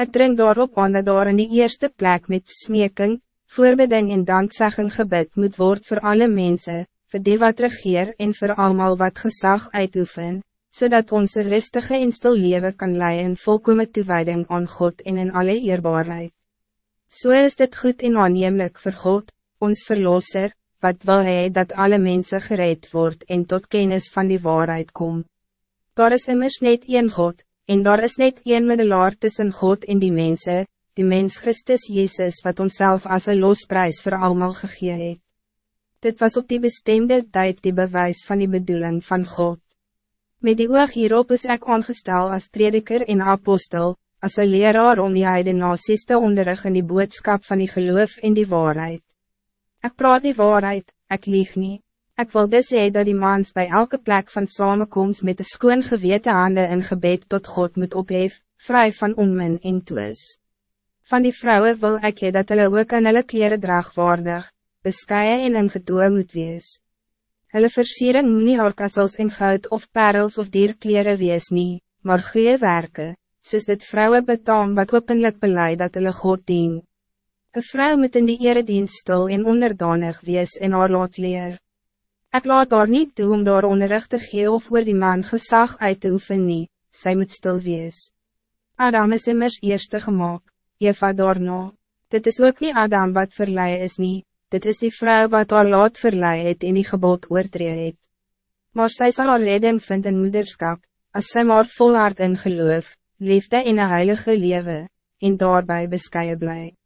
Ik drink daarop aan dat daar in die eerste plek met smeking, voorbeding en dankzegging gebed moet worden voor alle mensen, voor die wat regeer en voor allemaal wat gezag uitoefen, zodat onze rustige en stil leven kan leiden volkomen toewijding aan God en in alle eerbaarheid. Zo so is dit goed en aannemelijk voor God, ons Verlosser, wat wil hij dat alle mensen gereed wordt en tot kennis van die waarheid kom. Daar is immers net een God, en daar is net een middelaar tussen God en die mensen, die mens Christus Jezus wat onszelf als een losprijs voor allemaal gegee het. Dit was op die bestemde tijd die bewijs van die bedoeling van God. Met die oog hierop is ek aangestel als prediker en apostel, als een leraar om die heide nasies te onderrig in die boodskap van die geloof en die waarheid. Ik praat die waarheid, ik lieg niet. Ik wil dus hee dat die mans bij elke plek van samenkomst met de skoon gewete handen en gebed tot God moet ophef, vrij van onmin en twis. Van die vrouwen wil ik hee dat hulle ook aan hulle kleren draagwaardig, bescheiden en in gedoe moet wees. Hulle versiering moet nie harkassels in goud of parels of dierkleren wees nie, maar goeie werken, soos dit vrouwen betaam wat openlijk beleid dat hulle God dien. Een vrouw moet in die eredienst stil en onderdanig wees en haar laat leer. Ik laat daar niet toe om daar onderricht te gee of oor die man gezag uit te oefen nie, sy moet stil wees. Adam is immers eerste gemaakt, Eva daarna. Dit is ook niet Adam wat verlei is nie, dit is die vrouw wat haar laat verlei het en die gebod oortree het. Maar sy sal haar redding vind in moederskap, as sy maar volhard in geloof, liefde en een heilige leven, en daarbij bescheiden blij.